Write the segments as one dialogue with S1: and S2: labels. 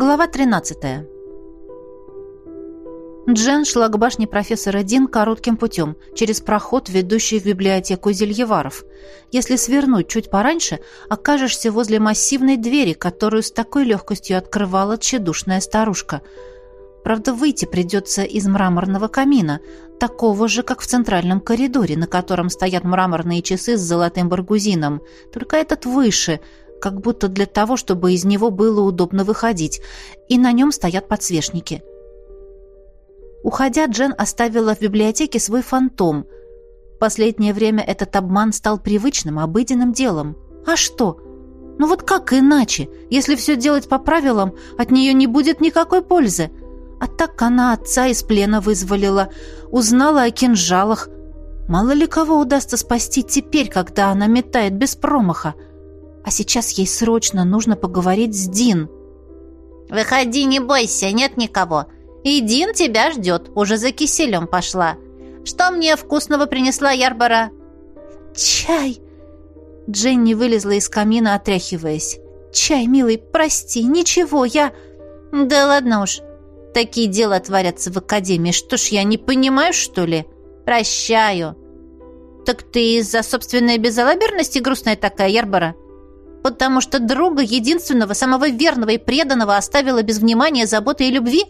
S1: Глава 13. Джен шла к башне профессора Дин коротким путем, через проход, ведущий в библиотеку Зельеваров. Если свернуть чуть пораньше, окажешься возле массивной двери, которую с такой легкостью открывала тщедушная старушка. Правда, выйти придется из мраморного камина, такого же, как в центральном коридоре, на котором стоят мраморные часы с золотым баргузином, только этот выше – как будто для того, чтобы из него было удобно выходить, и на нем стоят подсвечники. Уходя, Джен оставила в библиотеке свой фантом. Последнее время этот обман стал привычным, обыденным делом. А что? Ну вот как иначе? Если все делать по правилам, от нее не будет никакой пользы. А так она отца из плена вызволила, узнала о кинжалах. Мало ли кого удастся спасти теперь, когда она метает без промаха. А сейчас ей срочно нужно поговорить с Дин.
S2: «Выходи, не бойся, нет никого. И Дин тебя ждет, уже за киселем пошла. Что мне вкусного принесла Ярбара?»
S1: «Чай!» Дженни вылезла из камина, отряхиваясь. «Чай, милый, прости, ничего, я...»
S2: «Да ладно уж, такие дела творятся в академии. Что ж, я не понимаю, что ли? Прощаю». «Так ты из-за собственной безалаберности грустная такая, Ярбара?» Потому что друга, единственного, самого верного и преданного оставила без внимания, заботы и любви,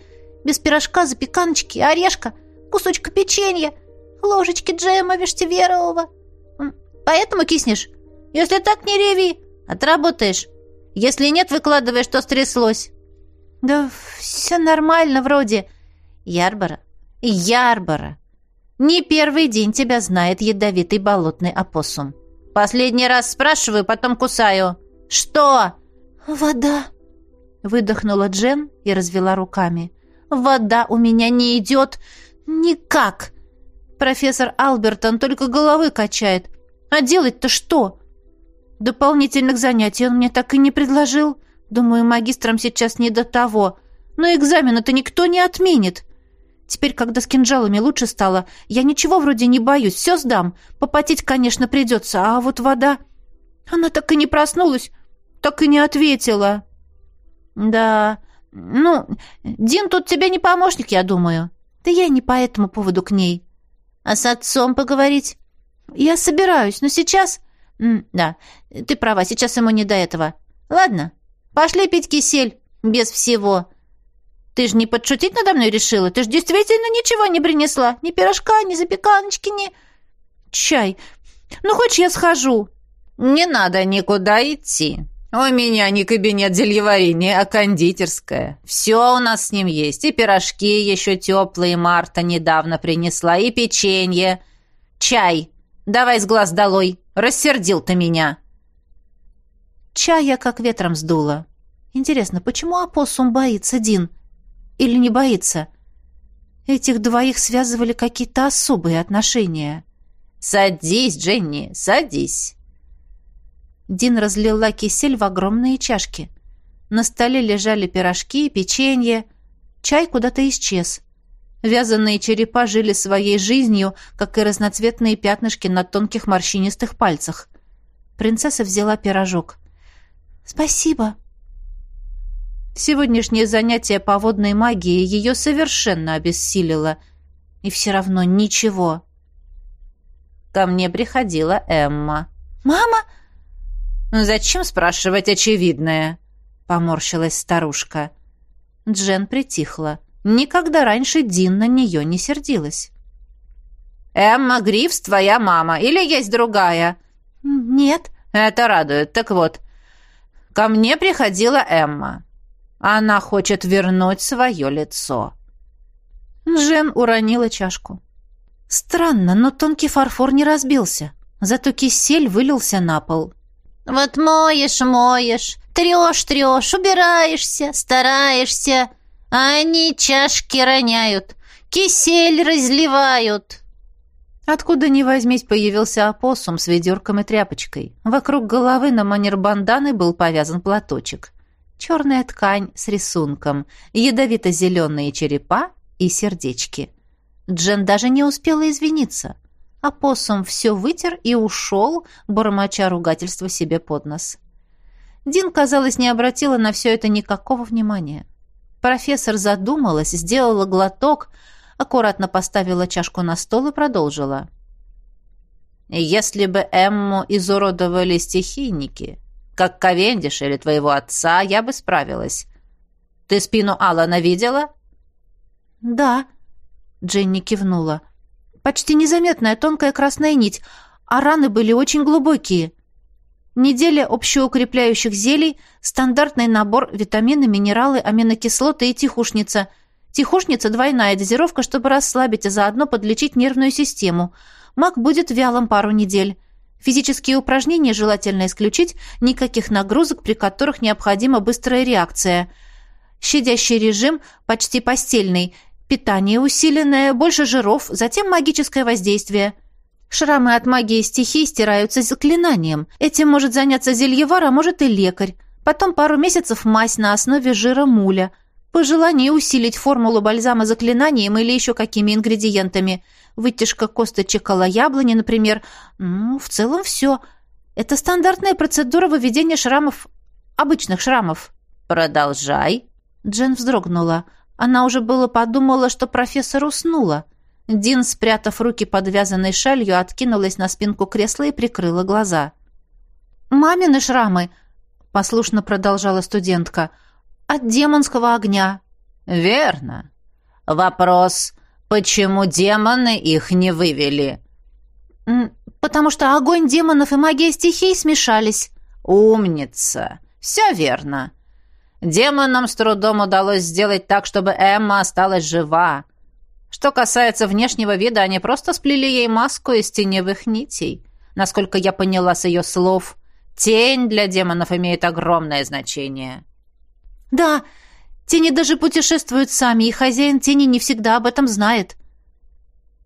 S2: без пирожка, запеканочки, орешка, кусочка печенья, ложечки джема вештеверового. Поэтому киснешь? Если так, не реви, отработаешь. Если нет, выкладывай, что стряслось.
S1: Да все нормально вроде.
S2: Ярбора, Ярбора, не первый день тебя знает ядовитый болотный опоссум. Последний раз спрашиваю, потом кусаю. Что?
S1: Вода. Выдохнула Джен и развела руками.
S2: Вода у меня не идет никак. Профессор Албертон только головы качает. А делать-то что? Дополнительных занятий он мне так и не предложил. Думаю, магистрам сейчас не до того. Но экзамена-то никто не отменит. Теперь, когда с кинжалами лучше стало, я ничего вроде не боюсь, все сдам. Попотеть, конечно, придется, а вот вода... Она так и не проснулась, так и не ответила. Да, ну, Дин тут тебе не помощник, я думаю. Да я не по этому поводу к ней. А с отцом поговорить? Я собираюсь, но сейчас... Да, ты права, сейчас ему не до этого. Ладно, пошли пить кисель без всего. Ты же не подшутить надо мной решила? Ты же действительно ничего не принесла? Ни пирожка, ни запеканочки, ни... Чай. Ну, хочешь, я схожу?»
S3: «Не надо никуда идти. У меня не кабинет зельеварения, а кондитерская. Все у нас с ним есть. И пирожки еще теплые Марта недавно принесла, и печенье. Чай. Давай с глаз долой. Рассердил ты меня».
S1: Чай я как ветром сдула. Интересно, почему опоссум боится Дин? Или не боится? Этих двоих связывали какие-то особые отношения.
S3: «Садись, Дженни, садись!»
S1: Дин разлила кисель в огромные чашки. На столе лежали пирожки печенье. Чай куда-то исчез. Вязаные черепа жили своей жизнью, как и разноцветные пятнышки на тонких морщинистых пальцах. Принцесса взяла пирожок. «Спасибо», Сегодняшнее занятие по водной магии ее совершенно обессилило. И все равно ничего.
S3: Ко мне приходила Эмма.
S1: «Мама?»
S3: «Ну, «Зачем спрашивать очевидное?» — поморщилась старушка.
S1: Джен притихла. Никогда раньше Дин на нее не сердилась.
S3: «Эмма Грифс твоя мама или есть другая?»
S1: «Нет».
S3: «Это радует. Так вот, ко мне приходила Эмма. Она хочет вернуть свое лицо.
S1: Жен уронила чашку. Странно, но тонкий фарфор не разбился. Зато кисель вылился на пол.
S2: «Вот моешь, моешь, трешь, трешь, убираешься, стараешься, а они чашки роняют, кисель разливают».
S1: Откуда ни возьмись появился опоссум с ведерком и тряпочкой. Вокруг головы на манер банданы был повязан платочек черная ткань с рисунком, ядовито-зеленые черепа и сердечки. Джен даже не успела извиниться. А посум все вытер и ушел, бормоча ругательство себе под нос. Дин, казалось, не обратила на все это никакого внимания. Профессор задумалась, сделала глоток, аккуратно поставила чашку на стол и продолжила. «Если бы Эмму изуродовали стихийники, как Ковендиш или твоего отца, я бы справилась. Ты спину Алана видела?»
S2: «Да», — Дженни кивнула. «Почти незаметная тонкая красная нить, а раны были очень глубокие. Неделя общеукрепляющих зелий, стандартный набор витамины, минералы, аминокислоты и тихушница. Тихушница – двойная дозировка, чтобы расслабить, а заодно подлечить нервную систему. Маг будет вялым пару недель. Физические упражнения желательно исключить, никаких нагрузок, при которых необходима быстрая реакция. Щадящий режим, почти постельный, питание усиленное, больше жиров, затем магическое воздействие – Шрамы от магии стихий стираются заклинанием. Этим может заняться зельевар, а может и лекарь. Потом пару месяцев мазь на основе жира муля. По желанию усилить формулу бальзама заклинанием или еще какими ингредиентами. Вытяжка косточек яблони, например. Ну, в целом все. Это стандартная процедура выведения шрамов, обычных шрамов.
S1: «Продолжай».
S2: Джен вздрогнула. Она уже было подумала, что профессор уснула. — Дин, спрятав руки под вязаной шалью, откинулась на спинку кресла и прикрыла глаза. «Мамины шрамы», — послушно продолжала студентка, — «от демонского огня».
S1: «Верно. Вопрос, почему демоны их не вывели?»
S2: «Потому что огонь демонов и магия стихий смешались».
S1: «Умница. Все верно. Демонам с трудом удалось сделать так, чтобы Эмма осталась жива. Что касается внешнего вида, они просто сплели ей маску из теневых нитей. Насколько я поняла с ее слов, тень для демонов имеет огромное значение.
S2: «Да, тени даже путешествуют сами, и хозяин тени не всегда об этом знает».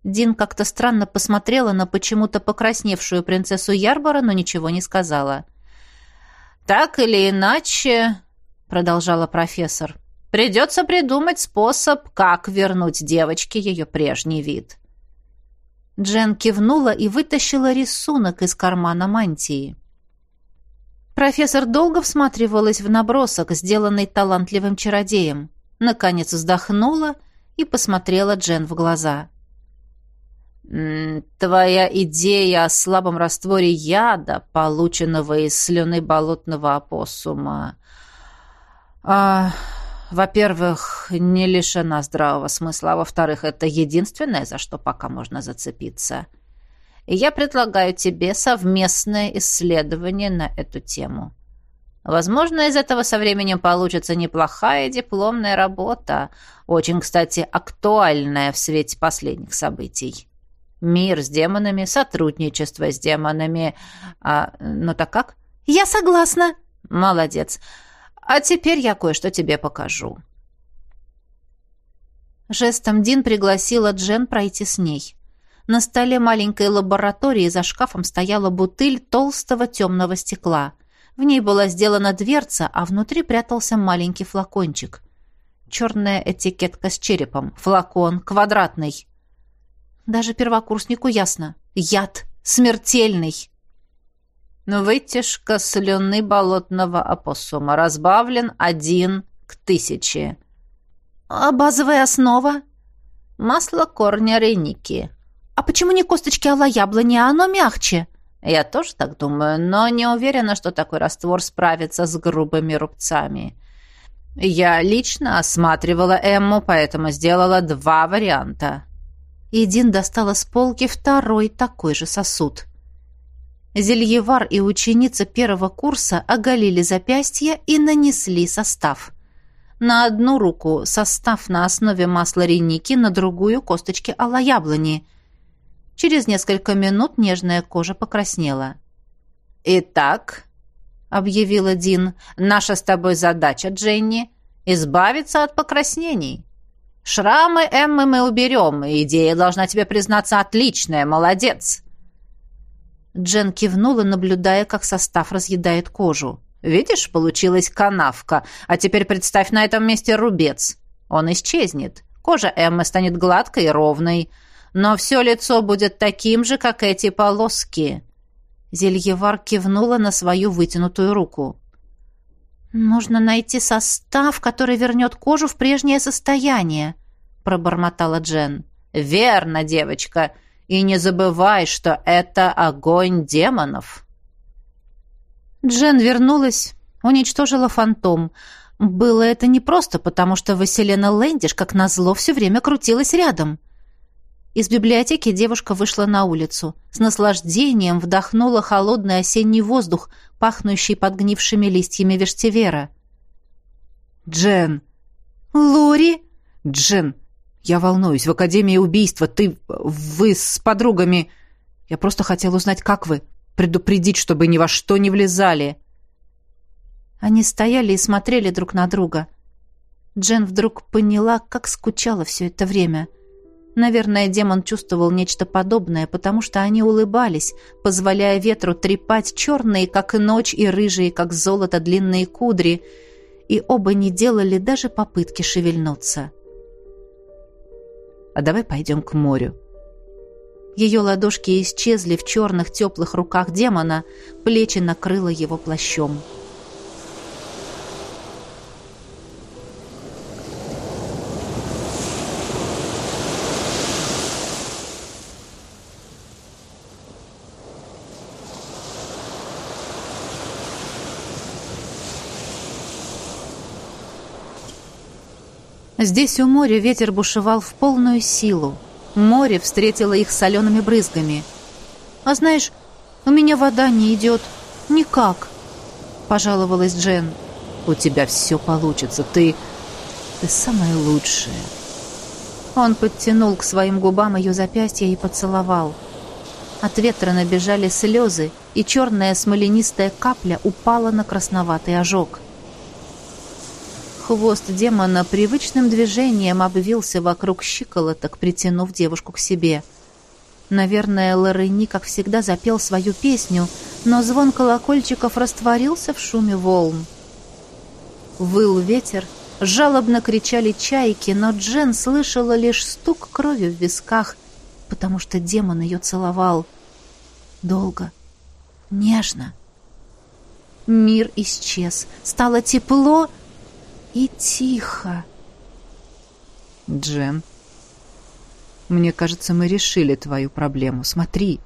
S2: Дин как-то странно посмотрела на почему-то покрасневшую принцессу Ярбора, но ничего не сказала.
S1: «Так или иначе», — продолжала профессор, Придется придумать способ, как вернуть девочке ее прежний вид.
S2: Джен кивнула и вытащила рисунок из кармана мантии. Профессор долго всматривалась в набросок, сделанный талантливым чародеем. Наконец вздохнула и посмотрела Джен в глаза.
S1: «Твоя идея о слабом растворе яда, полученного из слюны болотного опоссума...» а, во-первых, не лишена здравого смысла, а во-вторых, это единственное, за что пока можно зацепиться. И я предлагаю тебе совместное исследование на эту тему. Возможно, из этого со временем получится неплохая дипломная работа, очень, кстати, актуальная в свете последних событий. Мир с демонами, сотрудничество с демонами. А, ну так как?
S2: Я согласна.
S1: Молодец. А теперь я кое-что тебе покажу».
S2: Жестом Дин пригласила Джен пройти с ней. На столе маленькой лаборатории за шкафом стояла бутыль толстого темного стекла. В ней была сделана дверца, а внутри прятался маленький флакончик. Черная этикетка с черепом. Флакон квадратный. Даже первокурснику ясно. Яд. Смертельный.
S1: Вытяжка слюны болотного опоссума. Разбавлен один к тысяче.
S2: А базовая основа?
S1: Масло корня реники.
S2: А почему не косточки алла яблони, а оно мягче?
S1: Я тоже так думаю, но не уверена, что такой раствор справится с грубыми рубцами. Я лично осматривала Эмму, поэтому сделала два варианта.
S2: Идин достала с полки второй такой же сосуд. Зельевар и ученица первого курса оголили запястья и нанесли состав. На одну руку состав на основе масла реники, на другую – косточки алла-яблони. Через несколько минут нежная кожа покраснела.
S1: «Итак», — объявила Дин, — «наша с тобой задача, Дженни, избавиться от покраснений. Шрамы Эммы мы уберем, идея, должна тебе признаться, отличная, молодец».
S2: Джен кивнула, наблюдая, как состав разъедает кожу.
S1: «Видишь, получилась канавка. А теперь представь на этом месте рубец. Он исчезнет. Кожа Эммы станет гладкой и ровной. Но все лицо будет таким же, как эти полоски».
S2: Зельевар кивнула на свою вытянутую руку.
S1: «Нужно найти состав, который вернет кожу в прежнее состояние», — пробормотала Джен.
S3: «Верно, девочка. И не забывай, что это огонь демонов».
S1: Джен вернулась, уничтожила фантом. Было это не просто, потому что Василена Лэндиш, как назло, все время крутилась рядом. Из библиотеки девушка вышла на улицу. С наслаждением вдохнула холодный осенний воздух, пахнущий подгнившими листьями вештивера.
S4: «Джен!»
S1: «Лори?»
S4: «Джен, я волнуюсь. В Академии убийства ты... Вы с подругами... Я просто хотел узнать, как вы. Предупредить, чтобы ни во что не влезали».
S1: Они стояли и смотрели друг на друга. Джен вдруг поняла, как скучала все это время. Наверное, демон чувствовал нечто подобное, потому что они улыбались, позволяя ветру трепать черные, как ночь, и рыжие, как золото, длинные кудри, и оба не делали даже попытки шевельнуться.
S4: «А давай пойдем к морю»,
S1: ее ладошки исчезли в черных теплых руках демона, плечи накрыло его плащом. Здесь у моря ветер бушевал в полную силу. Море встретило их солеными брызгами. «А знаешь, у меня вода не идет. Никак», — пожаловалась Джен.
S4: «У тебя все получится. Ты... ты самая лучшая».
S1: Он подтянул к своим губам ее запястье и поцеловал. От ветра набежали слезы, и черная смоленистая капля упала на красноватый ожог. Хвост демона привычным движением обвился вокруг щиколоток, притянув девушку к себе. Наверное, Лорени, как всегда, запел свою песню, но звон колокольчиков растворился в шуме волн. Выл ветер, жалобно кричали чайки, но Джен слышала лишь стук крови в висках, потому что демон ее целовал. Долго, нежно. Мир исчез, стало тепло, и тихо.
S4: Джен, мне кажется, мы решили твою проблему. Смотри.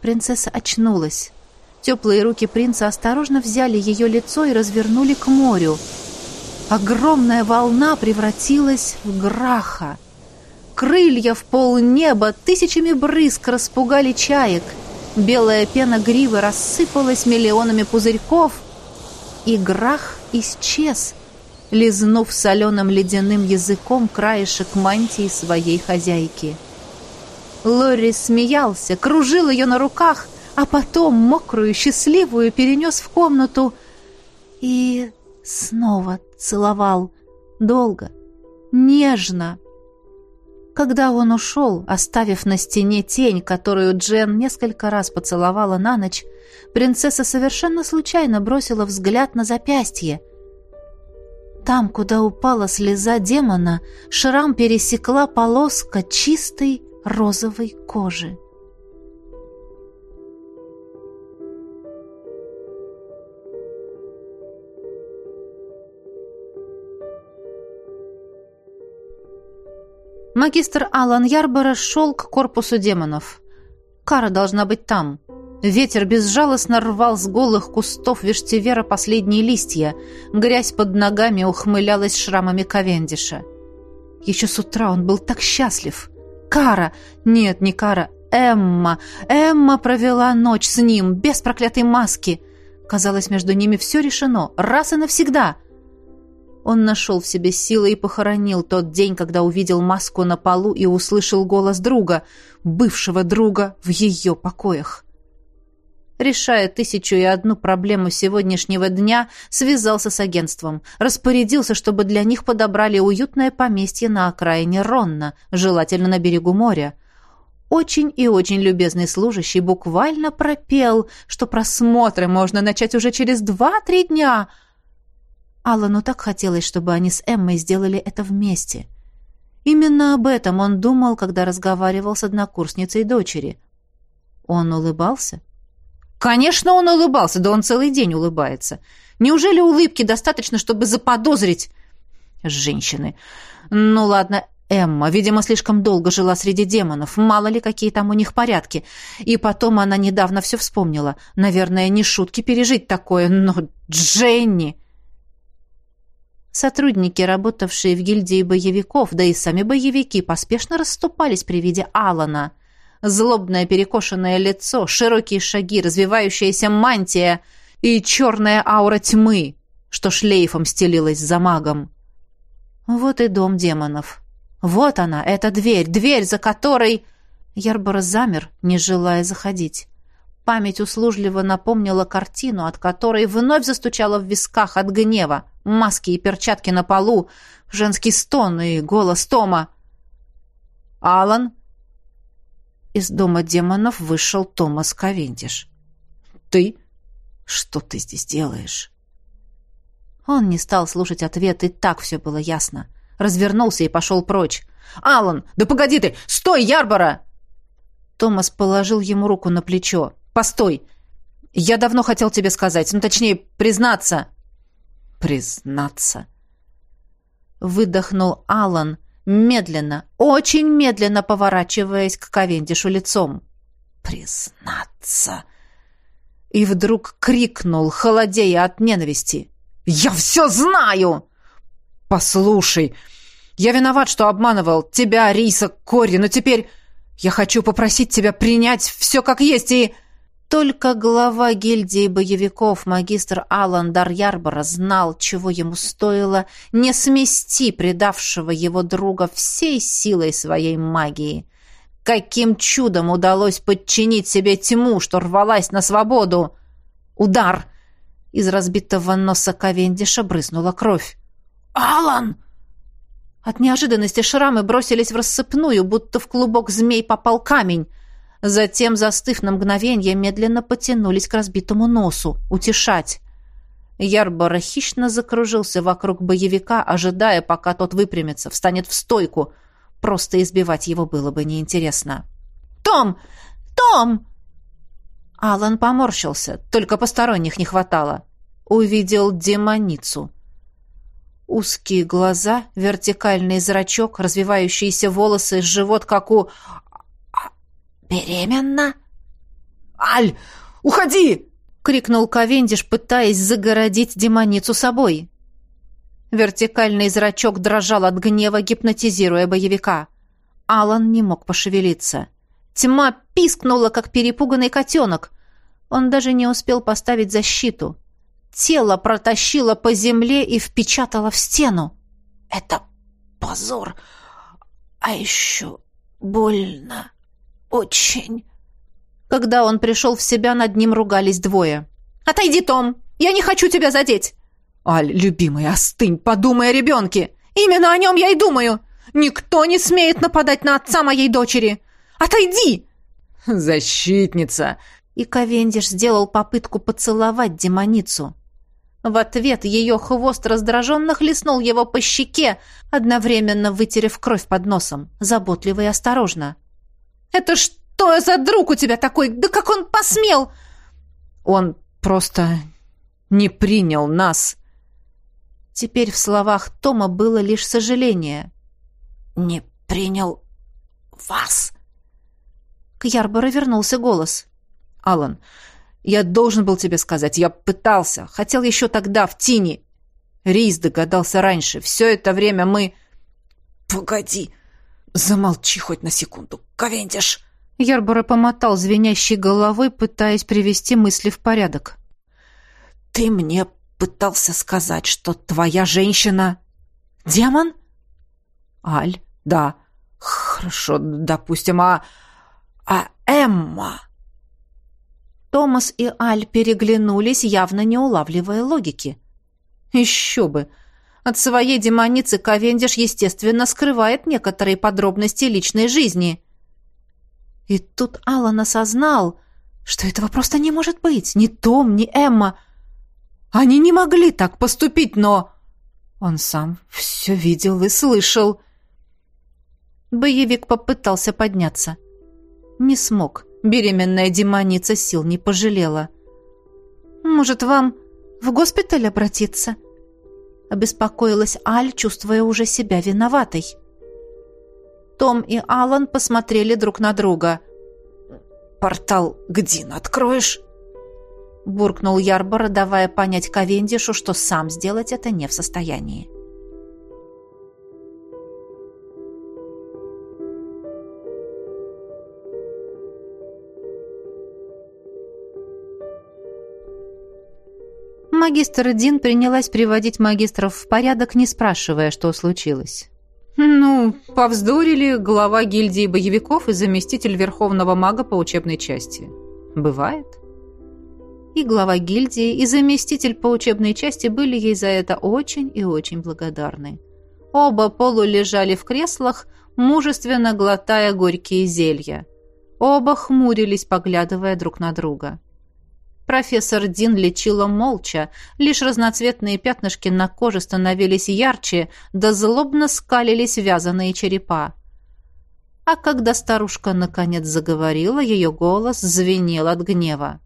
S1: Принцесса очнулась. Теплые руки принца осторожно взяли ее лицо и развернули к морю. Огромная волна превратилась в граха. Крылья в полнеба тысячами брызг распугали чаек. Белая пена гривы рассыпалась миллионами пузырьков, и грах исчез — лизнув соленым ледяным языком краешек мантии своей хозяйки. Лори смеялся, кружил ее на руках, а потом, мокрую, счастливую, перенес в комнату и снова целовал. Долго, нежно. Когда он ушел, оставив на стене тень, которую Джен несколько раз поцеловала на ночь, принцесса совершенно случайно бросила взгляд на запястье — там, куда упала слеза демона, шрам пересекла полоска чистой розовой кожи. Магистр Алан Ярбора шел к корпусу демонов. Кара должна быть там. Ветер безжалостно рвал с голых кустов вештивера последние листья. Грязь под ногами ухмылялась шрамами Ковендиша. Еще с утра он был так счастлив. Кара! Нет, не Кара. Эмма! Эмма провела ночь с ним, без проклятой маски. Казалось, между ними все решено, раз и навсегда. Он нашел в себе силы и похоронил тот день, когда увидел маску на полу и услышал голос друга, бывшего друга, в ее покоях решая тысячу и одну проблему сегодняшнего дня, связался с агентством, распорядился, чтобы для них подобрали уютное поместье на окраине Ронна, желательно на берегу моря. Очень и очень любезный служащий буквально пропел, что просмотры можно начать уже через два-три дня. Аллану так хотелось, чтобы они с Эммой сделали это вместе. Именно об этом он думал, когда разговаривал с однокурсницей дочери. Он улыбался,
S4: Конечно, он улыбался, да он целый день улыбается. Неужели улыбки достаточно, чтобы заподозрить... Женщины. Ну ладно, Эмма, видимо, слишком долго жила среди демонов. Мало ли, какие там у них порядки. И потом она недавно все вспомнила. Наверное, не шутки пережить такое, но Дженни...
S1: Сотрудники, работавшие в гильдии боевиков, да и сами боевики, поспешно расступались при виде Алана. Злобное перекошенное лицо, широкие шаги, развивающаяся мантия и черная аура тьмы, что шлейфом стелилась за магом. Вот и дом демонов. Вот она, эта дверь, дверь, за которой... Ярбора замер, не желая заходить. Память услужливо напомнила картину, от которой вновь застучала в висках от гнева. Маски и перчатки на полу, женский стон и голос Тома. «Алан?» Из дома демонов вышел Томас Ковендиш. «Ты? Что ты здесь делаешь?» Он не стал слушать ответ, и так все было ясно. Развернулся и пошел прочь. «Алан, да погоди ты! Стой, Ярбора!» Томас положил ему руку на плечо. Постой. Я давно хотел тебе сказать, ну точнее, признаться. Признаться. Выдохнул Алан, медленно, очень медленно поворачиваясь к Ковендишу лицом. Признаться. И вдруг крикнул, холодея от ненависти. «Я все знаю!» «Послушай, я виноват, что обманывал тебя, Риса, Кори, но теперь я хочу попросить тебя принять все как есть и...» Только глава гильдии боевиков, магистр Алан Дарьярбора, знал, чего ему стоило не смести предавшего его друга всей силой своей магии. Каким чудом удалось подчинить себе тьму, что рвалась на свободу? Удар! Из разбитого носа Ковендиша брызнула кровь. «Алан!» От неожиданности шрамы бросились в рассыпную, будто в клубок змей попал камень — Затем, застыв на мгновение, медленно потянулись к разбитому носу. Утешать. Ярбора хищно закружился вокруг боевика, ожидая, пока тот выпрямится, встанет в стойку. Просто избивать его было бы неинтересно. «Том! Том!» Алан поморщился, только посторонних не хватало. Увидел демоницу. Узкие глаза, вертикальный зрачок, развивающиеся волосы, живот, как у «Беременна?» «Аль, уходи!» — крикнул Ковендиш, пытаясь загородить демоницу собой. Вертикальный зрачок дрожал от гнева, гипнотизируя боевика. Алан не мог пошевелиться. Тьма пискнула, как перепуганный котенок. Он даже не успел поставить защиту. Тело протащило по земле и впечатало в стену. «Это позор! А еще больно!» Очень...» Когда он пришел в себя, над ним ругались двое. «Отойди, Том! Я не хочу тебя задеть!» «Аль, любимый, остынь, подумай о ребенке! Именно о нем я и думаю! Никто не смеет нападать на отца моей дочери! Отойди!» «Защитница!» И Ковендиш сделал попытку поцеловать демоницу. В ответ ее хвост раздраженно хлестнул его по щеке, одновременно вытерев кровь под носом, заботливо и осторожно. Это что за друг у тебя такой? Да как он посмел? Он просто не принял нас. Теперь в словах Тома было лишь сожаление. Не принял вас. К Ярборо вернулся голос. Алан, я должен был тебе сказать. Я пытался. Хотел еще тогда, в тени. Рис догадался раньше. Все это время мы... Погоди. Замолчи хоть на секунду. Ковентиш!» Ярбора помотал звенящей головой, пытаясь привести мысли в порядок. «Ты мне пытался сказать, что твоя женщина... демон?» «Аль, да. Хорошо, допустим, а... а Эмма...» Томас и Аль переглянулись, явно не улавливая логики. «Еще бы! От своей демоницы Ковендиш, естественно, скрывает некоторые подробности личной жизни». И тут Алан осознал, что этого просто не может быть. Ни Том, ни Эмма. Они не могли так поступить, но... Он сам все видел и слышал. Боевик попытался подняться. Не смог.
S4: Беременная демоница сил не пожалела.
S1: «Может, вам в госпиталь обратиться?» Обеспокоилась Аль, чувствуя уже себя виноватой. Том и Алан посмотрели друг на друга.
S4: «Портал Гдин откроешь?»
S1: Буркнул Ярбора, давая понять Ковендишу, что сам сделать это не в состоянии. Магистр Дин принялась приводить магистров в порядок, не спрашивая, что случилось.
S4: «Ну, повздорили глава гильдии боевиков и заместитель верховного мага по учебной части. Бывает?»
S1: И глава гильдии, и заместитель по учебной части были ей за это очень и очень благодарны. Оба полу лежали в креслах, мужественно глотая горькие зелья. Оба хмурились, поглядывая друг на друга. Профессор Дин лечила молча, лишь разноцветные пятнышки на коже становились ярче, да злобно скалились вязаные черепа. А когда старушка наконец заговорила, ее голос звенел от гнева.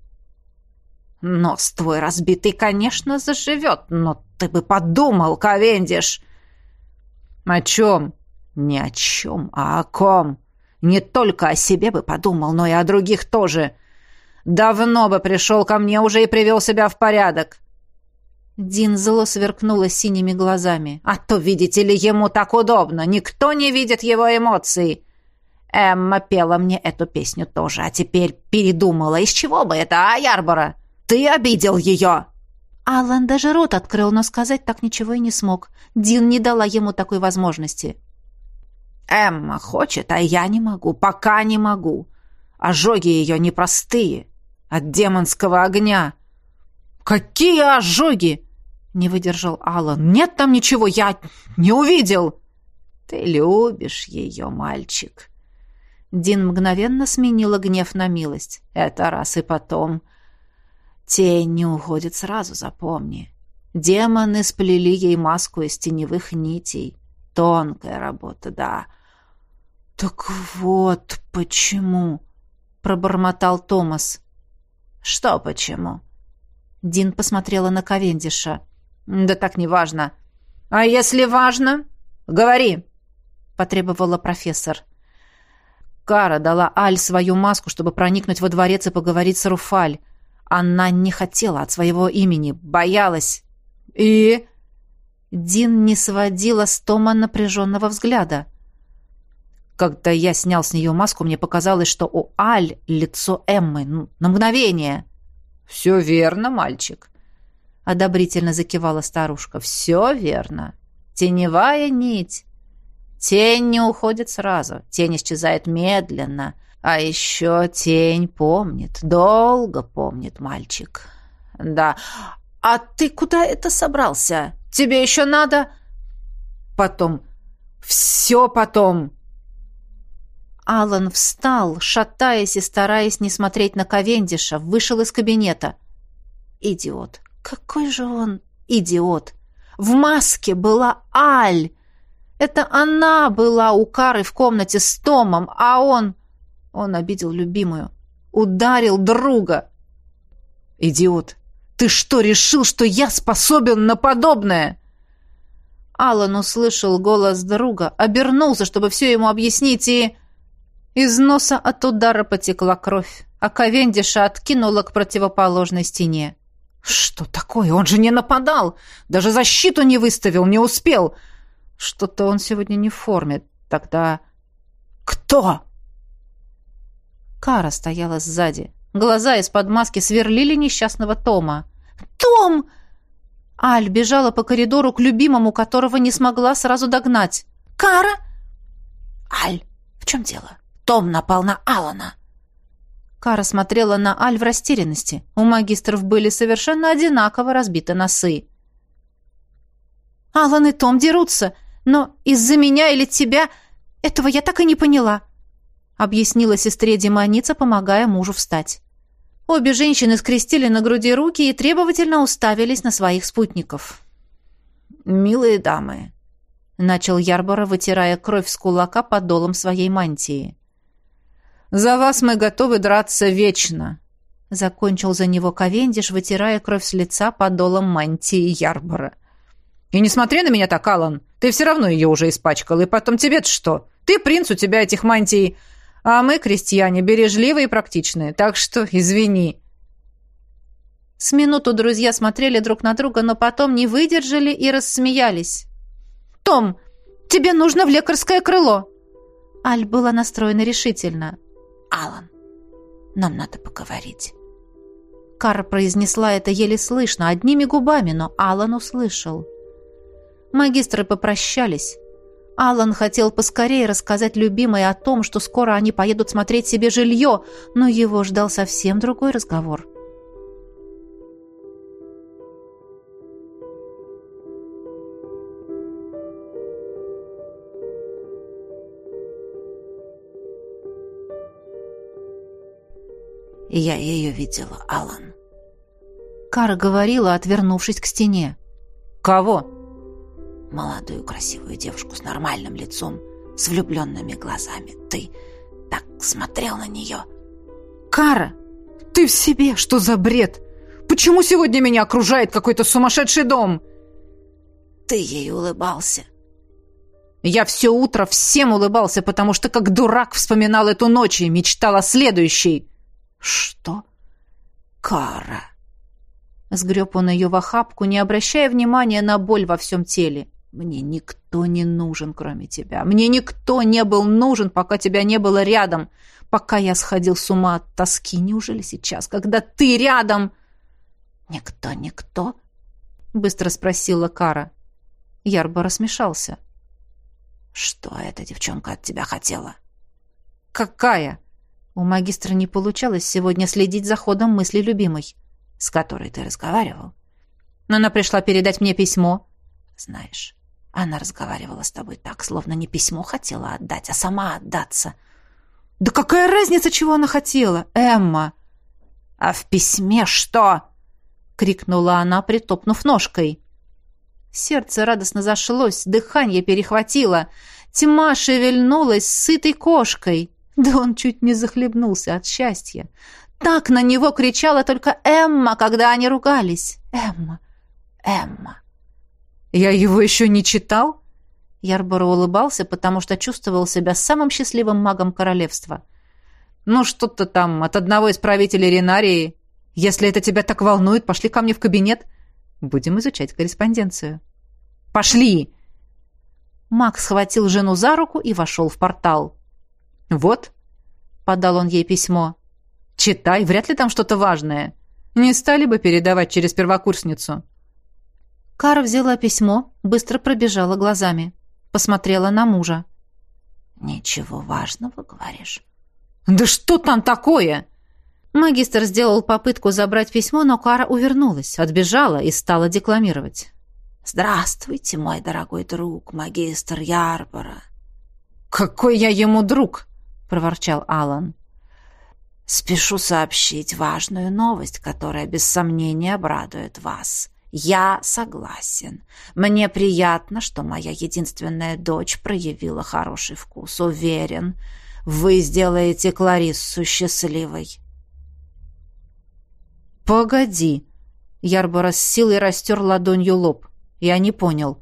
S3: «Нос твой разбитый, конечно, заживет, но ты бы подумал, Ковендиш!»
S4: «О чем?»
S3: «Не о чем, а о ком. Не только о себе бы подумал, но и о других тоже. Давно бы пришел ко мне уже и привел себя в порядок».
S1: Дин зло сверкнула синими глазами.
S3: «А то, видите ли, ему так удобно. Никто не видит его эмоций. Эмма пела мне эту песню тоже, а теперь передумала. Из чего бы это, а, Ярбора? Ты обидел ее!»
S1: Алан даже рот открыл, но сказать так ничего и не смог. Дин не дала ему такой возможности.
S3: «Эмма хочет, а я не могу, пока не могу. Ожоги ее непростые. От демонского огня.
S4: Какие ожоги? Не выдержал Алан. Нет там ничего, я не увидел.
S3: Ты любишь ее, мальчик.
S1: Дин мгновенно сменила гнев на милость.
S3: Это раз и потом. Тень не уходит сразу, запомни. Демоны сплели ей маску из теневых нитей. Тонкая работа, да.
S1: Так вот почему, пробормотал Томас.
S3: «Что почему?»
S1: Дин посмотрела на Ковендиша.
S3: «Да так не важно». «А если важно? Говори!» — потребовала профессор.
S4: Кара дала Аль свою маску, чтобы проникнуть во дворец и поговорить с Руфаль. Она не хотела от своего имени, боялась. «И...»
S1: Дин не сводила с Тома напряженного взгляда.
S4: Когда я снял с нее маску, мне показалось, что у Аль лицо Эммы. Ну, на мгновение.
S3: «Все верно, мальчик», —
S1: одобрительно закивала старушка. «Все верно. Теневая нить. Тень не уходит сразу. Тень исчезает медленно. А еще тень помнит. Долго помнит мальчик.
S3: Да. А ты куда это собрался? Тебе еще надо...»
S4: «Потом. Все потом»,
S1: Алан встал, шатаясь и стараясь не смотреть на Ковендиша, вышел из кабинета. Идиот. Какой же он идиот. В маске была Аль. Это она была у Кары в комнате с Томом, а он... Он обидел любимую. Ударил друга.
S4: Идиот. Ты что, решил, что я способен на подобное?
S1: Алан услышал голос друга, обернулся, чтобы все ему объяснить, и... Из носа от удара потекла кровь, а Ковендиша откинула к противоположной стене.
S4: «Что такое? Он же не нападал! Даже защиту не выставил, не успел! Что-то он сегодня не в форме. Тогда... Кто?»
S1: Кара стояла сзади. Глаза из-под маски сверлили несчастного Тома. «Том!» Аль бежала по коридору к любимому, которого не смогла сразу догнать. «Кара!»
S3: «Аль, в чем дело?» Том напал на Алана.
S1: Кара смотрела на Аль в растерянности. У магистров были совершенно одинаково разбиты носы. «Алан и Том дерутся, но из-за меня или тебя этого я так и не поняла», объяснила сестре демоница, помогая мужу встать. Обе женщины скрестили на груди руки и требовательно уставились на своих спутников.
S3: «Милые дамы», —
S1: начал Ярбора, вытирая кровь с кулака подолом своей мантии.
S4: За вас мы готовы драться вечно», — закончил за него Ковендиш, вытирая кровь с лица подолом мантии Ярбора. «И не смотри на меня так, Алан. Ты все равно ее уже испачкал. И потом тебе-то что? Ты принц, у тебя этих мантий. А мы, крестьяне, бережливые и практичные. Так что извини».
S1: С минуту друзья смотрели друг на друга, но потом не выдержали и рассмеялись. «Том, тебе нужно в лекарское крыло!» Аль была настроена решительно.
S2: «Алан, нам надо поговорить».
S1: Кара произнесла это еле слышно, одними губами, но Алан услышал. Магистры попрощались. Алан хотел поскорее рассказать любимой о том, что скоро они поедут смотреть себе жилье, но его ждал совсем другой разговор.
S2: Я ее видела, Алан.
S1: Кара говорила, отвернувшись к стене.
S4: «Кого?»
S2: Молодую красивую девушку с нормальным лицом, с влюбленными глазами. Ты так смотрел на нее.
S4: «Кара, ты в себе? Что за бред? Почему сегодня меня окружает какой-то сумасшедший дом?»
S2: Ты ей улыбался.
S4: Я все утро всем улыбался, потому что как дурак вспоминал эту ночь и мечтал о следующей.
S2: Что? Кара.
S1: Сгреб он ее в охапку, не обращая внимания на боль во всем теле.
S4: Мне никто не нужен, кроме тебя. Мне никто не был нужен, пока тебя не было рядом. Пока я сходил с ума от тоски. Неужели сейчас, когда ты рядом?
S2: Никто, никто?
S1: Быстро спросила Кара. Ярбо смешался.
S2: Что эта девчонка от тебя хотела?
S4: Какая?
S1: У магистра не получалось сегодня следить за ходом мысли любимой.
S2: С которой ты разговаривал?
S1: Но она пришла передать мне письмо.
S2: Знаешь, она разговаривала с тобой так, словно не письмо хотела отдать, а сама отдаться.
S4: Да какая разница, чего она хотела, Эмма?
S2: А в письме что?
S1: крикнула она, притопнув ножкой. Сердце радостно зашлось, дыхание перехватило. Тьма шевельнулась сытой кошкой. Да он чуть не захлебнулся от счастья. Так на него кричала только Эмма, когда они ругались. Эмма, Эмма.
S4: Я его еще не читал?
S1: Ярборо улыбался, потому что чувствовал себя самым счастливым магом королевства.
S4: Ну, что-то там от одного из правителей Ренарии. Если это тебя так волнует, пошли ко мне в кабинет. Будем изучать корреспонденцию. Пошли!
S1: Макс схватил жену за руку и вошел в портал.
S4: «Вот», — подал он ей письмо. «Читай, вряд ли там что-то важное. Не стали бы передавать через первокурсницу».
S1: Кара взяла письмо, быстро пробежала глазами. Посмотрела на мужа.
S2: «Ничего важного, говоришь?»
S4: «Да что там такое?»
S1: Магистр сделал попытку забрать письмо, но Кара увернулась, отбежала и стала декламировать.
S2: «Здравствуйте, мой дорогой друг, магистр Ярбора».
S4: «Какой я ему друг?» — проворчал Алан.
S2: «Спешу сообщить важную новость, которая без сомнения обрадует вас. Я согласен. Мне приятно, что моя единственная дочь проявила хороший вкус. Уверен, вы сделаете Клариссу счастливой».
S4: «Погоди!» Ярбора с силой растер ладонью лоб. Я не понял.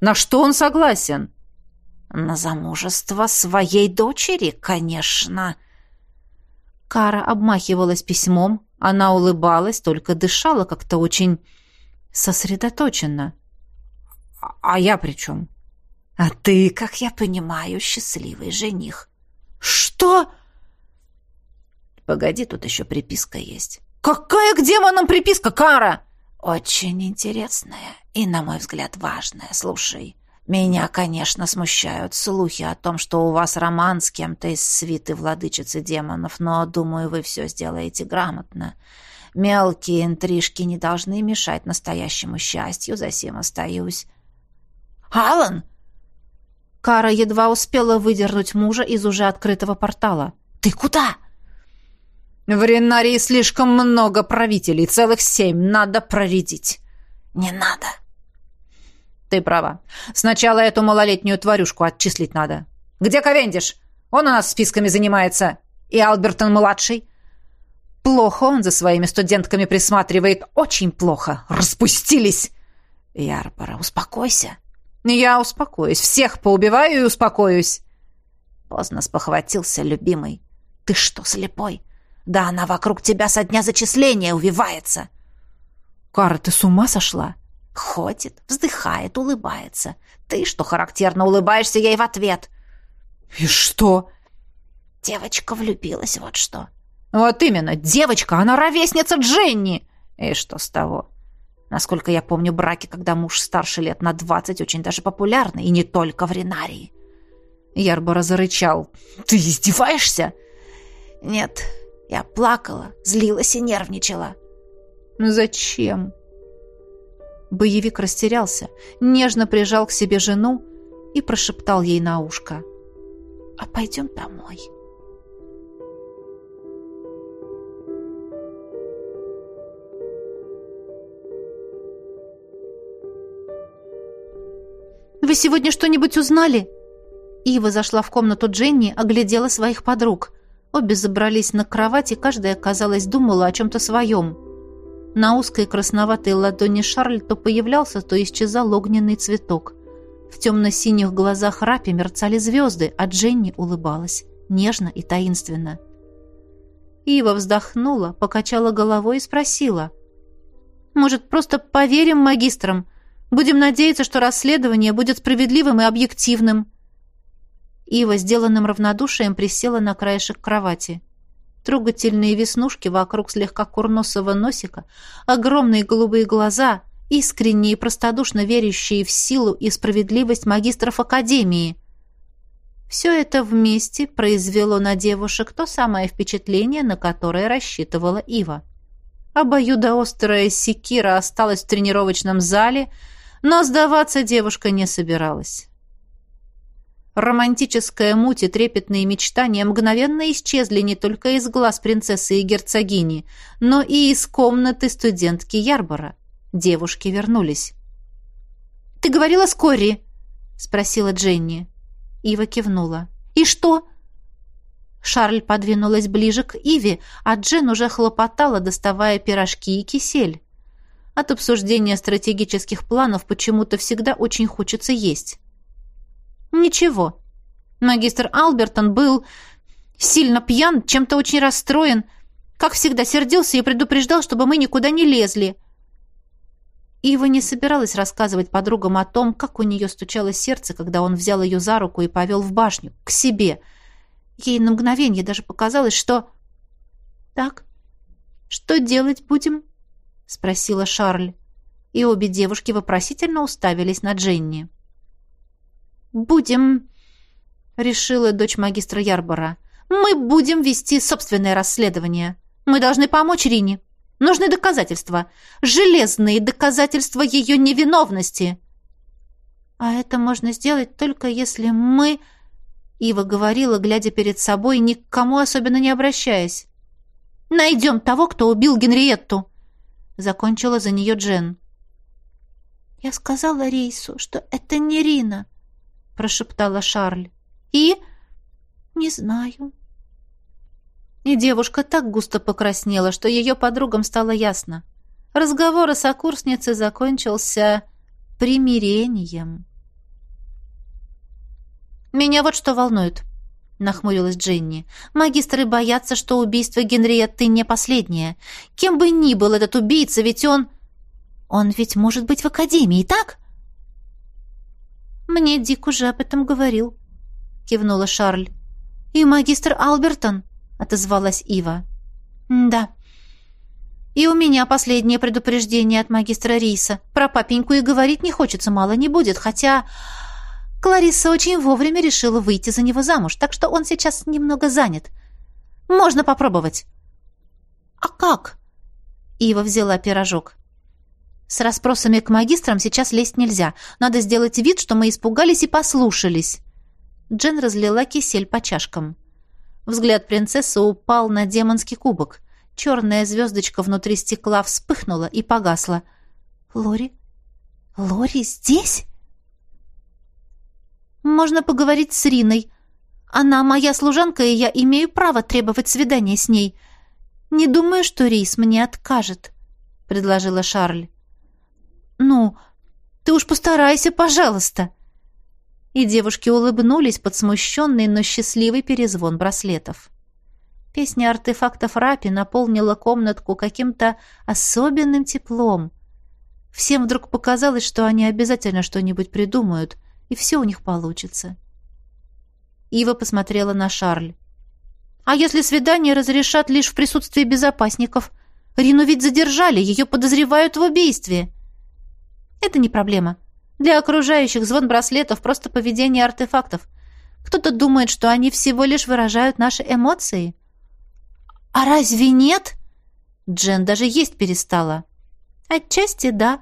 S4: «На что он согласен?»
S2: На замужество своей дочери, конечно.
S1: Кара обмахивалась письмом, она улыбалась, только дышала как-то очень сосредоточенно.
S4: А, я при чем?
S2: А ты, как я понимаю, счастливый жених.
S4: Что?
S2: Погоди, тут еще приписка есть.
S4: Какая к демонам приписка, Кара?
S2: Очень интересная и, на мой взгляд, важная. Слушай. Меня, конечно, смущают слухи о том, что у вас роман с кем-то из свиты владычицы демонов, но, думаю, вы все сделаете грамотно. Мелкие интрижки не должны мешать настоящему счастью, за сим остаюсь.
S4: «Алан!»
S1: Кара едва успела выдернуть мужа из уже открытого портала.
S4: «Ты куда?» «В Ренарии слишком много правителей, целых семь, надо проредить».
S2: «Не надо»,
S4: ты права. Сначала эту малолетнюю тварюшку отчислить надо. Где Ковендиш? Он у нас списками занимается. И Албертон-младший? Плохо он за своими студентками присматривает. Очень плохо. Распустились. Ярбора, успокойся. Я успокоюсь. Всех поубиваю и успокоюсь. Поздно спохватился, любимый. Ты что, слепой? Да она вокруг тебя со дня зачисления увивается. Кара, ты с ума сошла? Ходит, вздыхает, улыбается. Ты, что характерно, улыбаешься ей в ответ. И что? Девочка влюбилась, вот что. Вот именно, девочка, она ровесница Дженни. И что с того? Насколько я помню, браки, когда муж старше лет на двадцать, очень даже популярны, и не только в Ренарии. Ярбора зарычал. «Ты издеваешься?» «Нет, я плакала, злилась и нервничала». «Ну зачем?» Боевик растерялся, нежно прижал к себе жену и прошептал ей на ушко. «А пойдем домой».
S1: «Вы сегодня что-нибудь узнали?» Ива зашла в комнату Дженни, оглядела своих подруг. Обе забрались на кровать, и каждая, казалось, думала о чем-то своем. На узкой красноватой ладони Шарль то появлялся, то исчезал огненный цветок. В темно-синих глазах Рапи мерцали звезды, а Дженни улыбалась, нежно и таинственно. Ива вздохнула, покачала головой и спросила. «Может, просто поверим магистрам?» Будем надеяться, что расследование будет справедливым и объективным». Ива, сделанным равнодушием, присела на краешек кровати. Трогательные веснушки вокруг слегка курносого носика, огромные голубые глаза, искренние и простодушно верящие в силу и справедливость магистров Академии. Все это вместе произвело на девушек то самое впечатление, на которое рассчитывала Ива. Обоюдоострая секира осталась в тренировочном зале — но сдаваться девушка не собиралась. Романтическая муть и трепетные мечтания мгновенно исчезли не только из глаз принцессы и герцогини, но и из комнаты студентки Ярбора. Девушки вернулись. «Ты говорила с Корри?» — спросила Дженни. Ива кивнула. «И что?» Шарль подвинулась ближе к Иве, а Джен уже хлопотала, доставая пирожки и кисель. От обсуждения стратегических планов почему-то всегда очень хочется есть. Ничего. Магистр Албертон был сильно пьян, чем-то очень расстроен. Как всегда, сердился и предупреждал, чтобы мы никуда не лезли. Ива не собиралась рассказывать подругам о том, как у нее стучало сердце, когда он взял ее за руку и повел в башню, к себе. Ей на мгновение даже показалось, что... «Так, что делать будем?» — спросила Шарль. И обе девушки вопросительно уставились на Дженни. «Будем...» — решила дочь магистра Ярбора. «Мы будем вести собственное расследование. Мы должны помочь Рине. Нужны доказательства. Железные доказательства ее невиновности». «А это можно сделать только если мы...» Ива говорила, глядя перед собой, ни к кому особенно не обращаясь. «Найдем того, кто убил Генриетту!» Закончила за нее Джен. «Я сказала Рейсу, что это не Рина», — прошептала Шарль. «И?» «Не знаю». И девушка так густо покраснела, что ее подругам стало ясно. Разговор о сокурснице закончился примирением. «Меня вот что волнует», — нахмурилась Дженни. «Магистры боятся, что убийство Генриетты не последнее. Кем бы ни был этот убийца, ведь он... Он ведь может быть в Академии, так?» «Мне Дик уже об этом говорил», — кивнула Шарль. «И магистр Албертон», — отозвалась Ива. «Да». «И у меня последнее предупреждение от магистра Риса. Про папеньку и говорить не хочется, мало не будет, хотя...» Клариса очень вовремя решила выйти за него замуж, так что он сейчас немного занят. Можно попробовать. А как? Ива взяла пирожок. С расспросами к магистрам сейчас лезть нельзя. Надо сделать вид, что мы испугались и послушались. Джен разлила кисель по чашкам. Взгляд принцессы упал на демонский кубок. Черная звездочка внутри стекла вспыхнула и погасла. «Лори? Лори здесь?» «Можно поговорить с Риной.
S2: Она моя служанка, и я имею право требовать свидания с ней. Не думаю, что Рейс мне откажет», — предложила Шарль. «Ну, ты уж постарайся, пожалуйста». И девушки улыбнулись под смущенный, но счастливый перезвон браслетов. Песня артефактов Рапи наполнила комнатку каким-то особенным теплом. Всем вдруг показалось, что они обязательно что-нибудь придумают, и все у них получится. Ива посмотрела на Шарль. «А если свидание разрешат лишь в присутствии безопасников? Рину ведь задержали, ее подозревают в убийстве». «Это не проблема. Для окружающих звон браслетов просто поведение артефактов. Кто-то думает, что они всего лишь выражают наши эмоции». «А разве нет?» Джен даже есть перестала. «Отчасти да.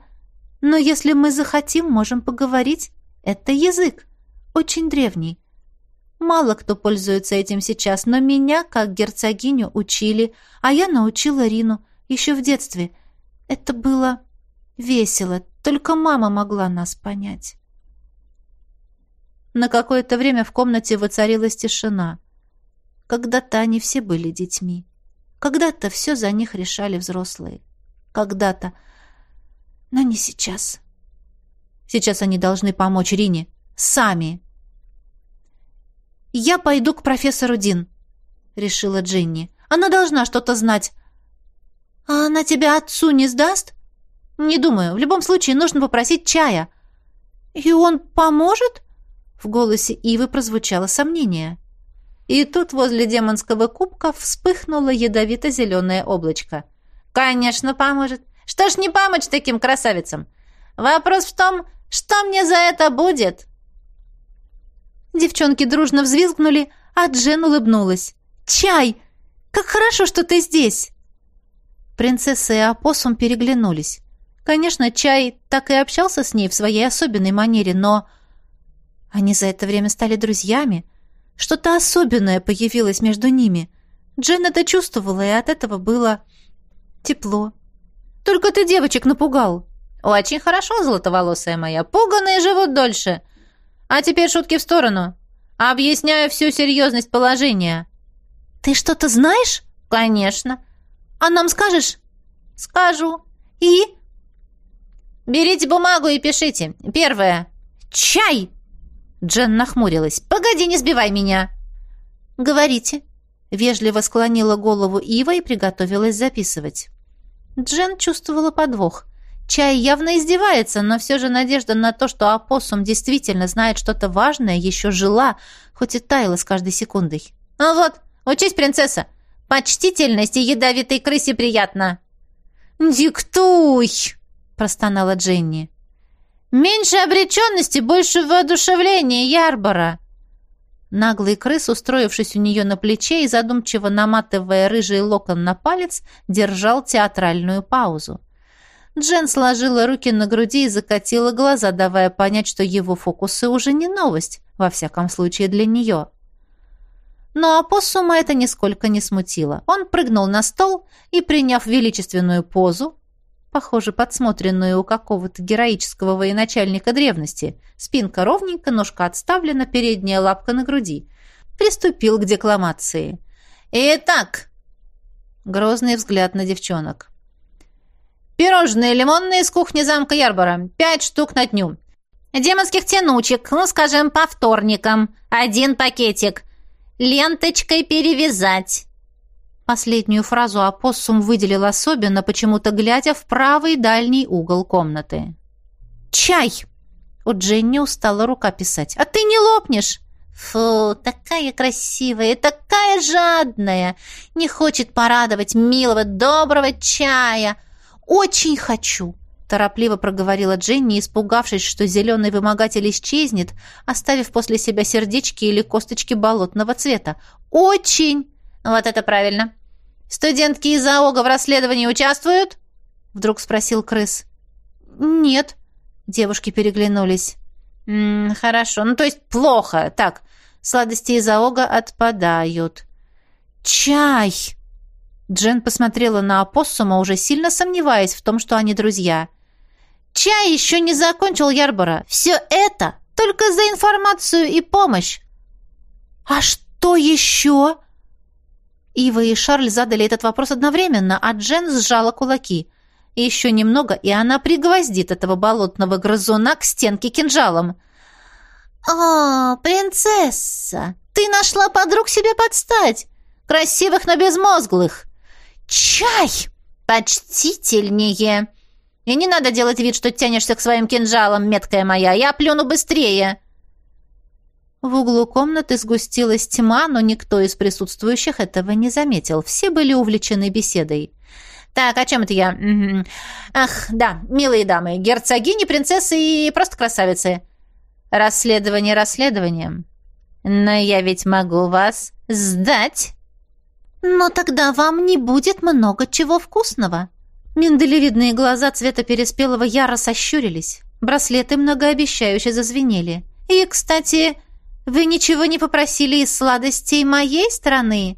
S2: Но если мы захотим, можем поговорить. Это язык. Очень древний. Мало кто пользуется этим сейчас, но меня, как герцогиню, учили, а я научила Рину еще в детстве. Это было весело, только мама могла нас понять. На какое-то время в комнате воцарилась тишина. Когда-то они все были детьми. Когда-то все за них решали взрослые. Когда-то. Но не сейчас. Сейчас они должны помочь Рине. Сами. «Я пойду к профессору Дин», — решила Джинни. «Она должна что-то знать». «А она тебя отцу не сдаст?» «Не думаю. В любом случае нужно попросить чая». «И он поможет?» В голосе Ивы прозвучало сомнение. И тут возле демонского кубка вспыхнуло ядовито-зеленое облачко. «Конечно, поможет. Что ж не помочь таким красавицам? Вопрос в том, что мне за это будет?» Девчонки дружно взвизгнули, а Джен улыбнулась. «Чай! Как хорошо, что ты здесь!» Принцесса и опоссум переглянулись. Конечно, Чай так и общался с ней в своей особенной манере, но... Они за это время стали друзьями, что-то особенное появилось между ними. Джен это чувствовала, и от этого было тепло. «Только ты девочек напугал!» «Очень хорошо, золотоволосая моя. Пуганые живут дольше. А теперь шутки в сторону. Объясняю всю серьезность положения». «Ты что-то знаешь?» «Конечно». «А нам скажешь?» «Скажу». «И?» «Берите бумагу и пишите. Первое. Чай!» Джен нахмурилась. «Погоди, не сбивай меня!» «Говорите!» Вежливо склонила голову Ива и приготовилась записывать. Джен чувствовала подвох. Чай явно издевается, но все же надежда на то, что опоссум действительно знает что-то важное, еще жила, хоть и таяла с каждой секундой. «Ну вот, учись, принцесса! Почтительность и ядовитой крысе приятно!» «Диктуй!» – простонала Дженни. «Меньше обреченности, больше воодушевления, Ярбора!» Наглый крыс, устроившись у нее на плече и задумчиво наматывая рыжий локон на палец, держал театральную паузу. Джен сложила руки на груди и закатила глаза, давая понять, что его фокусы уже не новость, во всяком случае для нее. Но опоссума это нисколько не смутило. Он прыгнул на стол и, приняв величественную позу, похоже, подсмотренную у какого-то героического военачальника древности. Спинка ровненько, ножка отставлена, передняя лапка на груди. Приступил к декламации. «Итак...» Грозный взгляд на девчонок. «Пирожные лимонные из кухни замка Ярбора. Пять штук на дню. Демонских тянучек, ну, скажем, по вторникам. Один пакетик. Ленточкой перевязать. Последнюю фразу опоссум выделил особенно, почему-то глядя в правый дальний угол комнаты. «Чай!» У Дженни устала рука писать. «А ты не лопнешь!» «Фу, такая красивая, такая жадная! Не хочет порадовать милого, доброго чая! Очень хочу!» Торопливо проговорила Дженни, испугавшись, что зеленый вымогатель исчезнет, оставив после себя сердечки или косточки болотного цвета. «Очень!» «Вот это правильно. Студентки из АОГа в расследовании участвуют?» Вдруг спросил крыс. «Нет». Девушки переглянулись. «М -м, «Хорошо. Ну, то есть плохо. Так, сладости из АОГа отпадают». «Чай!» Джен посмотрела на опоссума, уже сильно сомневаясь в том, что они друзья. «Чай еще не закончил Ярбора. Все это только за информацию и помощь. «А что еще?» Ива и Шарль задали этот вопрос одновременно, а Джен сжала кулаки. Еще немного, и она пригвоздит этого болотного грызуна к стенке кинжалом. «О, принцесса, ты нашла подруг себе подстать! Красивых, но безмозглых!» «Чай! Почтительнее!» «И не надо делать вид, что тянешься к своим кинжалам, меткая моя, я плюну быстрее!» В углу комнаты сгустилась тьма, но никто из присутствующих этого не заметил. Все были увлечены беседой. «Так, о чем это я? Ах, да, милые дамы, герцогини, принцессы и просто красавицы. Расследование расследованием. Но я ведь могу вас сдать». «Но тогда вам не будет много чего вкусного». Миндалевидные глаза цвета переспелого яро сощурились. Браслеты многообещающе зазвенели. «И, кстати, вы ничего не попросили из сладостей моей страны?»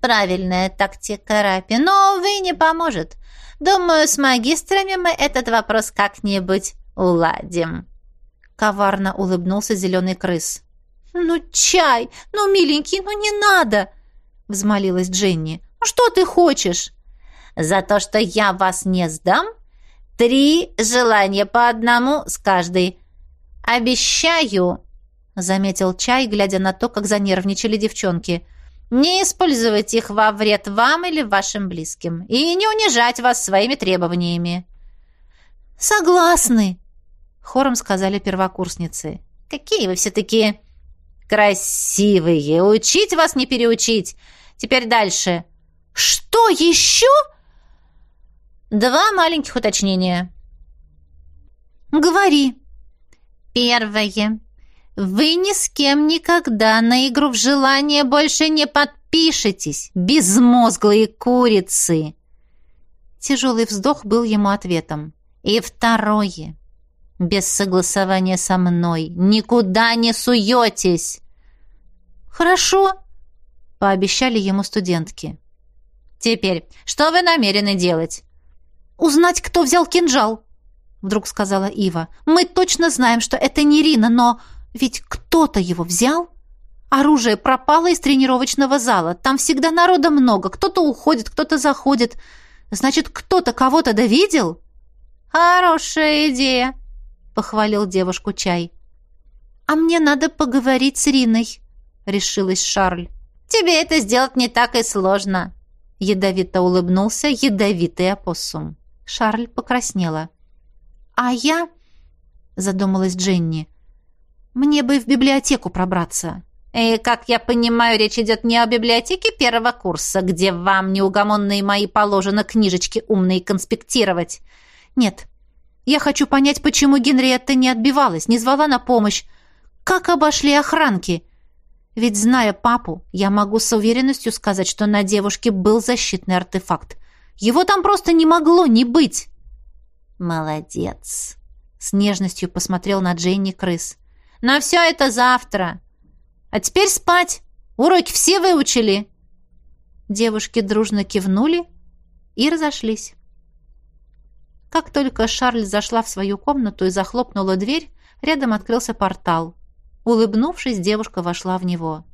S2: «Правильная тактика, Рапи, но вы не поможет. Думаю, с магистрами мы этот вопрос как-нибудь уладим». Коварно улыбнулся зеленый крыс. «Ну, чай! Ну, миленький, ну не надо!» Взмолилась Дженни. «Ну, что ты хочешь?» «За то, что я вас не сдам? Три желания по одному с каждой. Обещаю!» Заметил Чай, глядя на то, как занервничали девчонки. «Не использовать их во вред вам или вашим близким, и не унижать вас своими требованиями».
S1: «Согласны», —
S2: хором сказали первокурсницы. «Какие вы все-таки красивые! Учить вас не переучить! Теперь дальше».
S1: «Что еще?»
S2: «Два маленьких уточнения».
S1: «Говори».
S2: «Первое. Вы ни с кем никогда на игру в желание больше не подпишетесь, безмозглые курицы!» Тяжелый вздох был ему ответом. «И второе. Без согласования со мной никуда не суетесь!»
S1: «Хорошо», —
S2: пообещали ему студентки. «Теперь, что вы намерены делать?»
S1: «Узнать, кто взял кинжал», — вдруг сказала Ива. «Мы точно знаем, что это не Рина, но ведь кто-то его взял? Оружие пропало из тренировочного зала. Там всегда народа много. Кто-то уходит, кто-то заходит. Значит, кто-то кого-то довидел?
S2: Хорошая идея, похвалил девушку Чай.
S1: А мне надо поговорить с Риной, решилась Шарль.
S2: Тебе это сделать не так и сложно. Ядовито улыбнулся ядовитый опоссум.
S1: Шарль покраснела. А я, задумалась Дженни, мне бы в библиотеку пробраться.
S2: И, как я понимаю, речь идет не о библиотеке первого курса, где вам, неугомонные мои, положено книжечки умные конспектировать.
S1: Нет. Я хочу понять, почему Генриетта не отбивалась, не звала на помощь. Как обошли охранки? Ведь, зная папу, я могу с уверенностью сказать, что на девушке был защитный артефакт. Его там просто не могло не быть.
S2: Молодец. С нежностью посмотрел на Дженни крыс. На все это завтра. А теперь спать. Уроки все выучили».
S1: Девушки дружно кивнули и разошлись. Как только Шарль зашла в свою комнату и захлопнула дверь, рядом открылся портал. Улыбнувшись, девушка вошла в него.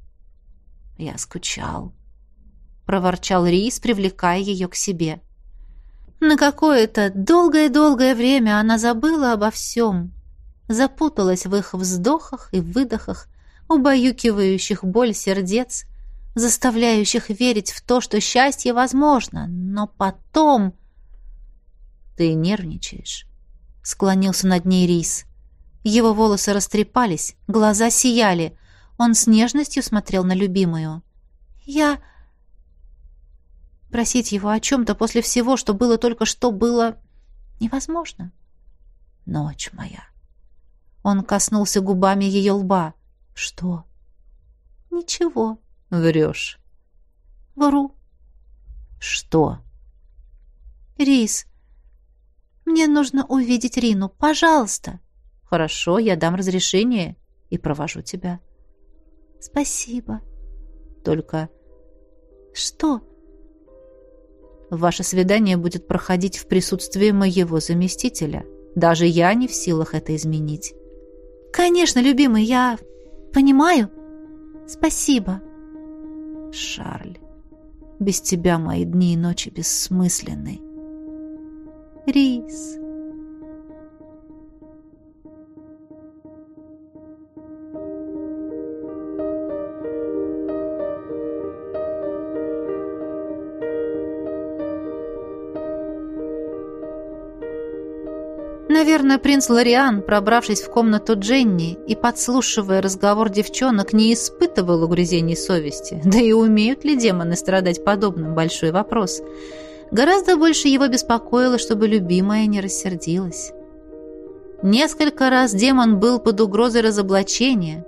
S1: «Я скучал», — проворчал Рис, привлекая ее к себе. На какое-то долгое-долгое время она забыла обо всем, запуталась в их вздохах и выдохах, убаюкивающих боль сердец, заставляющих верить в то, что счастье возможно, но потом... «Ты нервничаешь», — склонился над ней Рис. Его волосы растрепались, глаза сияли. Он с нежностью смотрел на любимую. «Я...» Просить его о чем-то после всего, что было только что, было невозможно. «Ночь моя», он коснулся губами ее лба. «Что?» «Ничего». «Врешь». «Вру». «Что?» «Рис, мне нужно увидеть Рину. Пожалуйста». «Хорошо, я дам разрешение и провожу тебя». «Спасибо». «Только...» «Что?» «Ваше свидание будет проходить в присутствии моего заместителя. Даже я не в силах это изменить». «Конечно, любимый, я понимаю».
S2: Спасибо.
S4: Шарль, без тебя мои дни и ночи бессмысленны.
S2: Рис.
S1: Наверное, принц Лориан, пробравшись в комнату Дженни и подслушивая разговор девчонок, не испытывал угрызений совести. Да и умеют ли демоны страдать подобным – большой вопрос. Гораздо больше его беспокоило, чтобы любимая не рассердилась. Несколько раз демон был под угрозой разоблачения.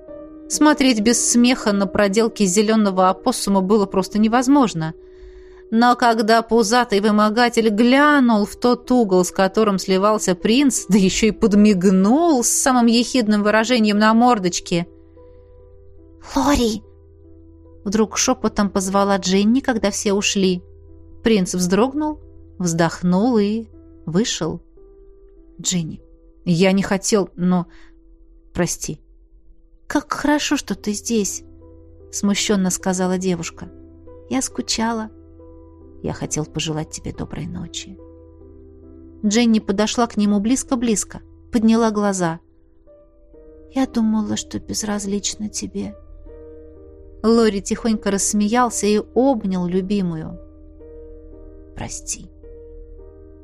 S1: Смотреть без смеха на проделки зеленого опоссума было просто невозможно – но когда пузатый вымогатель глянул в тот угол, с которым сливался принц, да еще и подмигнул с самым ехидным выражением на мордочке.
S2: «Лори!» Вдруг шепотом позвала Дженни, когда все ушли.
S1: Принц вздрогнул, вздохнул и вышел. «Дженни, я не хотел, но... Прости».
S2: «Как хорошо, что ты здесь», — смущенно сказала девушка. «Я скучала».
S1: Я хотел пожелать тебе доброй ночи. Дженни подошла к нему близко-близко, подняла глаза.
S2: Я думала, что безразлично тебе.
S1: Лори тихонько рассмеялся и обнял любимую.
S4: Прости.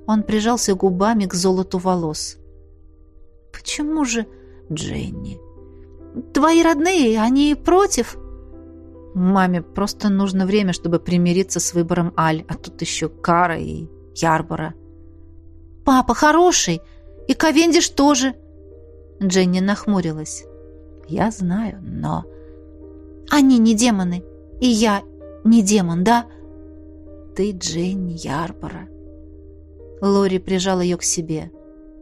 S1: Он прижался губами к золоту волос.
S2: Почему же,
S4: Дженни?
S2: Твои родные, они против?
S1: Маме просто нужно время, чтобы примириться с выбором Аль, а тут еще Кара и Ярбора.
S2: «Папа хороший, и Ковендиш тоже!»
S1: Дженни нахмурилась. «Я знаю, но...»
S2: «Они не демоны, и я не демон, да?»
S4: «Ты Дженни Ярбора».
S1: Лори прижал ее к себе.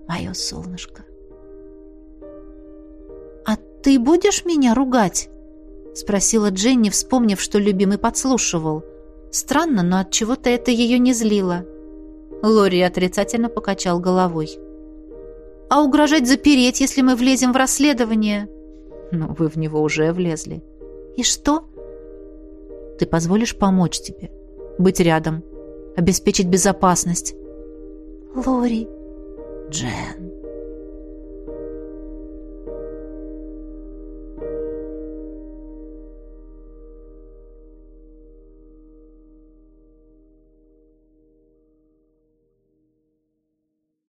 S4: «Мое солнышко».
S2: «А ты будешь меня ругать?»
S1: Спросила Дженни, вспомнив, что любимый подслушивал. Странно, но от чего-то это ее не злило. Лори отрицательно покачал головой. А угрожать запереть, если мы влезем в расследование? Ну, вы в него уже влезли.
S2: И что?
S1: Ты позволишь помочь тебе, быть рядом, обеспечить безопасность.
S2: Лори.
S4: Джен.